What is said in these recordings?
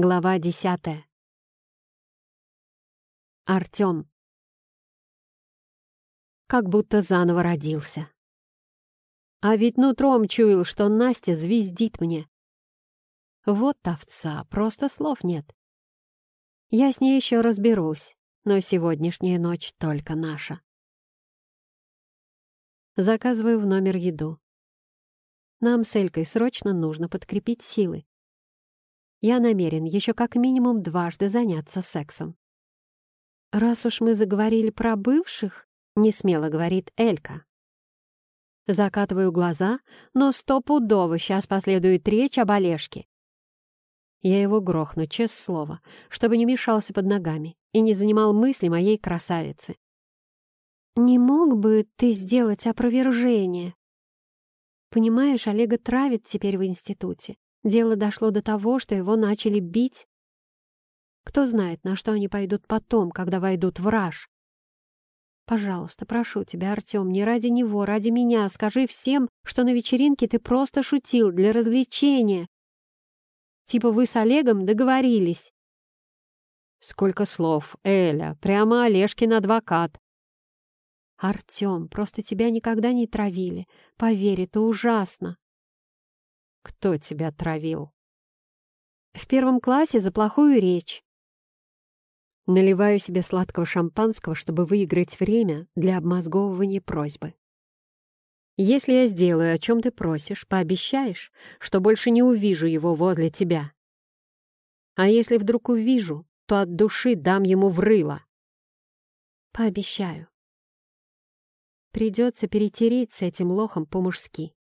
Глава десятая. Артём. Как будто заново родился. А ведь нутром чуял, что Настя звездит мне. Вот овца, просто слов нет. Я с ней еще разберусь, но сегодняшняя ночь только наша. Заказываю в номер еду. Нам с Элькой срочно нужно подкрепить силы. Я намерен еще как минимум дважды заняться сексом. «Раз уж мы заговорили про бывших», — несмело говорит Элька. Закатываю глаза, но стопудово сейчас последует речь об Олежке. Я его грохну, честное слово, чтобы не мешался под ногами и не занимал мысли моей красавицы. «Не мог бы ты сделать опровержение?» «Понимаешь, Олега травит теперь в институте. Дело дошло до того, что его начали бить. Кто знает, на что они пойдут потом, когда войдут в раж. Пожалуйста, прошу тебя, Артем, не ради него, ради меня, скажи всем, что на вечеринке ты просто шутил для развлечения. Типа вы с Олегом договорились. Сколько слов, Эля, прямо Олежкин адвокат. Артем, просто тебя никогда не травили. Поверь, это ужасно. Кто тебя травил? В первом классе за плохую речь. Наливаю себе сладкого шампанского, чтобы выиграть время для обмозговывания просьбы. Если я сделаю, о чем ты просишь, пообещаешь, что больше не увижу его возле тебя. А если вдруг увижу, то от души дам ему в рыло. Пообещаю. Придется перетереть с этим лохом по-мужски.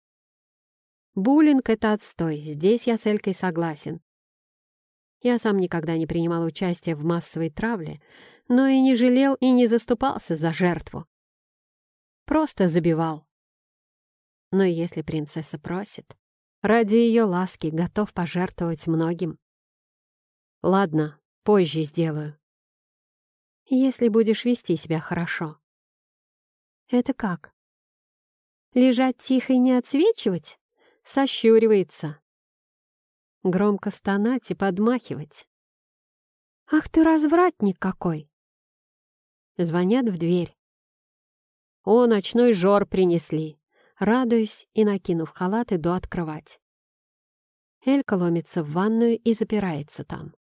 Буллинг — это отстой, здесь я с Элькой согласен. Я сам никогда не принимал участия в массовой травле, но и не жалел и не заступался за жертву. Просто забивал. Но если принцесса просит, ради ее ласки готов пожертвовать многим. Ладно, позже сделаю. Если будешь вести себя хорошо. Это как? Лежать тихо и не отсвечивать? Сощуривается громко стонать и подмахивать. «Ах ты развратник какой!» Звонят в дверь. «О, ночной жор принесли!» Радуюсь и, накинув халат, иду открывать. Элька ломится в ванную и запирается там.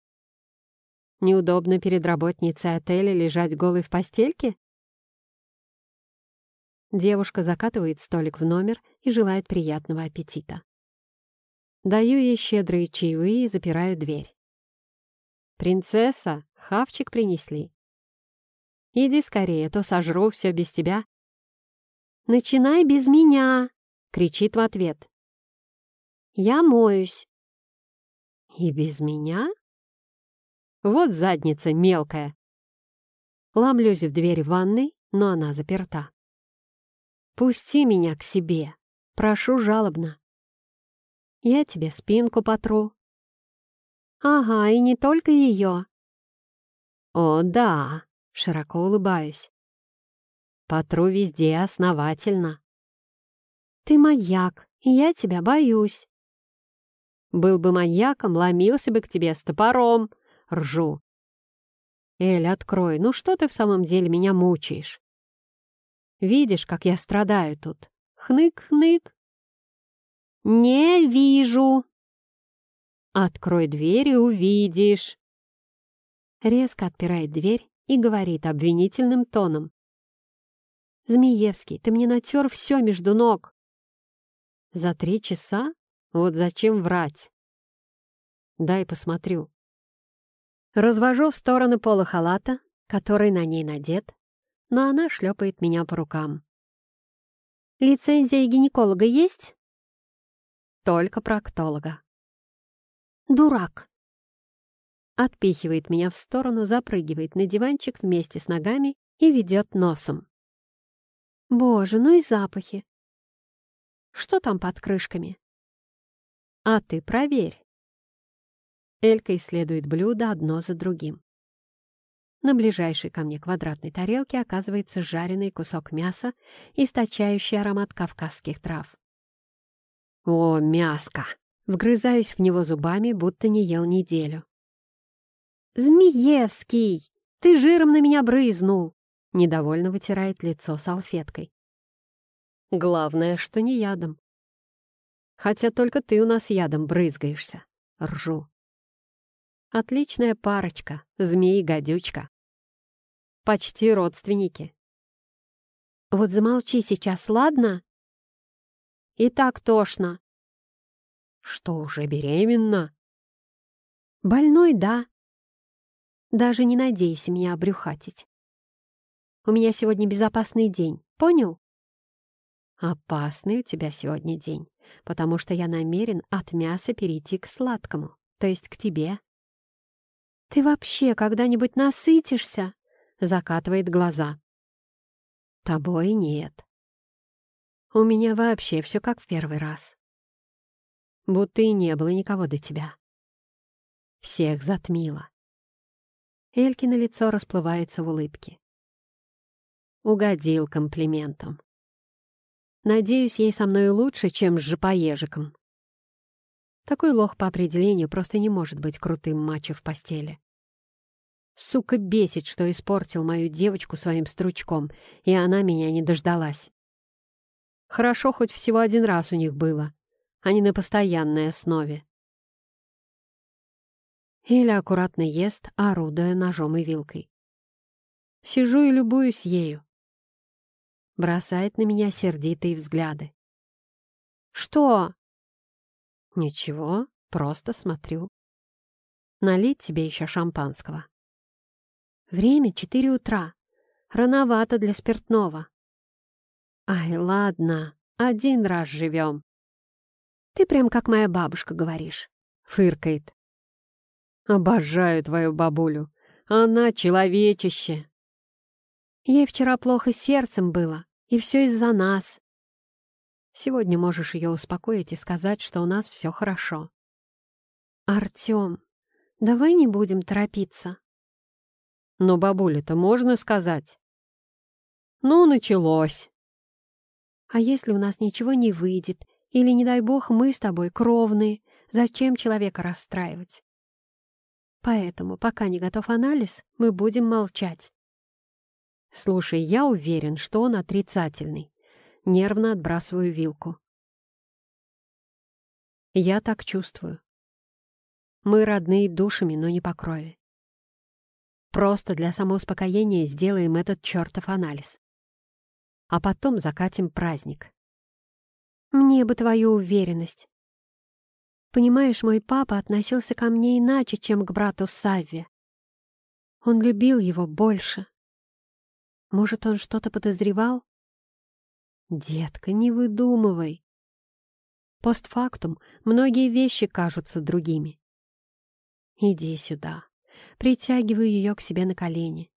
Неудобно перед работницей отеля лежать голой в постельке? Девушка закатывает столик в номер и желает приятного аппетита. Даю ей щедрые чаевые и запираю дверь. «Принцесса, хавчик принесли. Иди скорее, а то сожру все без тебя». «Начинай без меня!» — кричит в ответ. «Я моюсь». «И без меня?» «Вот задница мелкая!» Ломлюсь в дверь ванной, но она заперта. «Пусти меня к себе!» Прошу жалобно. Я тебе спинку потру». «Ага, и не только ее». «О, да», — широко улыбаюсь. «Потру везде основательно». «Ты маньяк, и я тебя боюсь». «Был бы маньяком, ломился бы к тебе с топором», — ржу. «Эль, открой, ну что ты в самом деле меня мучаешь? Видишь, как я страдаю тут? Хнык-хнык, «Не вижу!» «Открой дверь и увидишь!» Резко отпирает дверь и говорит обвинительным тоном. «Змеевский, ты мне натер все между ног!» «За три часа? Вот зачем врать?» «Дай посмотрю». Развожу в стороны пола халата, который на ней надет, но она шлепает меня по рукам. «Лицензия гинеколога есть?» Только проктолога. «Дурак!» Отпихивает меня в сторону, запрыгивает на диванчик вместе с ногами и ведет носом. «Боже, ну и запахи!» «Что там под крышками?» «А ты проверь!» Элька исследует блюда одно за другим. На ближайшей ко мне квадратной тарелке оказывается жареный кусок мяса, источающий аромат кавказских трав. О, мяско! Вгрызаюсь в него зубами, будто не ел неделю. «Змеевский! Ты жиром на меня брызнул!» Недовольно вытирает лицо салфеткой. «Главное, что не ядом. Хотя только ты у нас ядом брызгаешься. Ржу. Отличная парочка, змеи-гадючка. Почти родственники. Вот замолчи сейчас, ладно? И так тошно. Что, уже беременна? Больной, да. Даже не надейся меня обрюхатить. У меня сегодня безопасный день, понял? Опасный у тебя сегодня день, потому что я намерен от мяса перейти к сладкому, то есть к тебе. Ты вообще когда-нибудь насытишься? Закатывает глаза. Тобой нет. У меня вообще все как в первый раз. Будто и не было никого до тебя. Всех затмило. Элькино лицо расплывается в улыбке. Угодил комплиментом. Надеюсь, ей со мной лучше, чем с жопоежиком. Такой лох по определению просто не может быть крутым мачо в постели. Сука бесит, что испортил мою девочку своим стручком, и она меня не дождалась. Хорошо, хоть всего один раз у них было, а не на постоянной основе. Эля аккуратно ест, орудуя ножом и вилкой. Сижу и любуюсь ею бросает на меня сердитые взгляды. «Что?» «Ничего, просто смотрю. Налить тебе еще шампанского». «Время четыре утра. Рановато для спиртного». «Ай, ладно, один раз живем». «Ты прям как моя бабушка говоришь», — фыркает. «Обожаю твою бабулю. Она человечище». Ей вчера плохо сердцем было, и все из-за нас. Сегодня можешь ее успокоить и сказать, что у нас все хорошо. Артем, давай не будем торопиться. Но бабуле-то можно сказать? Ну, началось. А если у нас ничего не выйдет, или, не дай бог, мы с тобой кровные, зачем человека расстраивать? Поэтому, пока не готов анализ, мы будем молчать. Слушай, я уверен, что он отрицательный. Нервно отбрасываю вилку. Я так чувствую. Мы родные душами, но не по крови. Просто для самоуспокоения сделаем этот чертов анализ. А потом закатим праздник. Мне бы твою уверенность. Понимаешь, мой папа относился ко мне иначе, чем к брату Савве. Он любил его больше. Может, он что-то подозревал? Детка, не выдумывай. Постфактум многие вещи кажутся другими. Иди сюда. Притягиваю ее к себе на колени.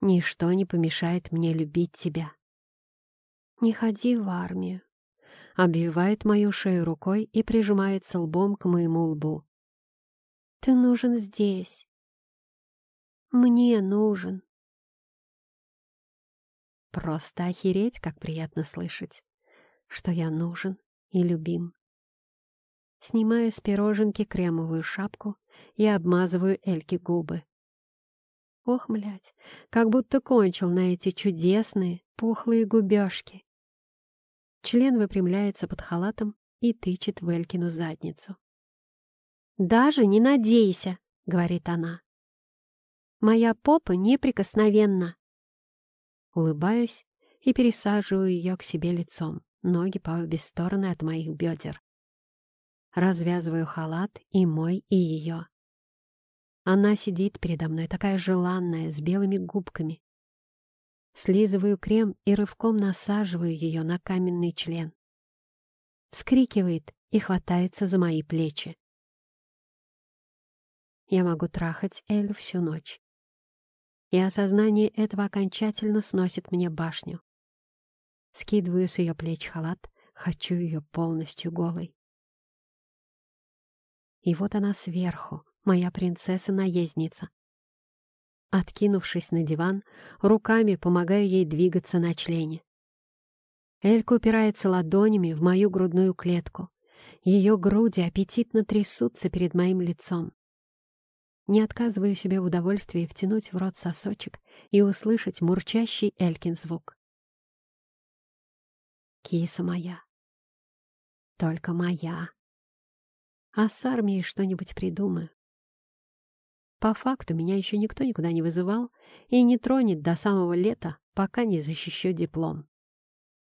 Ничто не помешает мне любить тебя. Не ходи в армию. Обвивает мою шею рукой и прижимается лбом к моему лбу. Ты нужен здесь. Мне нужен. Просто охереть, как приятно слышать, что я нужен и любим. Снимаю с пироженки кремовую шапку и обмазываю Эльке губы. Ох, млядь, как будто кончил на эти чудесные пухлые губёшки. Член выпрямляется под халатом и тычет в Элькину задницу. «Даже не надейся», — говорит она. «Моя попа неприкосновенна». Улыбаюсь и пересаживаю ее к себе лицом, ноги по обе стороны от моих бедер. Развязываю халат и мой, и ее. Она сидит передо мной, такая желанная, с белыми губками. Слизываю крем и рывком насаживаю ее на каменный член. Вскрикивает и хватается за мои плечи. Я могу трахать Элю всю ночь и осознание этого окончательно сносит мне башню. Скидываю с ее плеч халат, хочу ее полностью голой. И вот она сверху, моя принцесса-наездница. Откинувшись на диван, руками помогаю ей двигаться на члене. Элька упирается ладонями в мою грудную клетку. Ее груди аппетитно трясутся перед моим лицом. Не отказываю себе в удовольствии втянуть в рот сосочек и услышать мурчащий Элькин звук. Киса моя. Только моя. А с армией что-нибудь придумаю. По факту меня еще никто никуда не вызывал и не тронет до самого лета, пока не защищу диплом.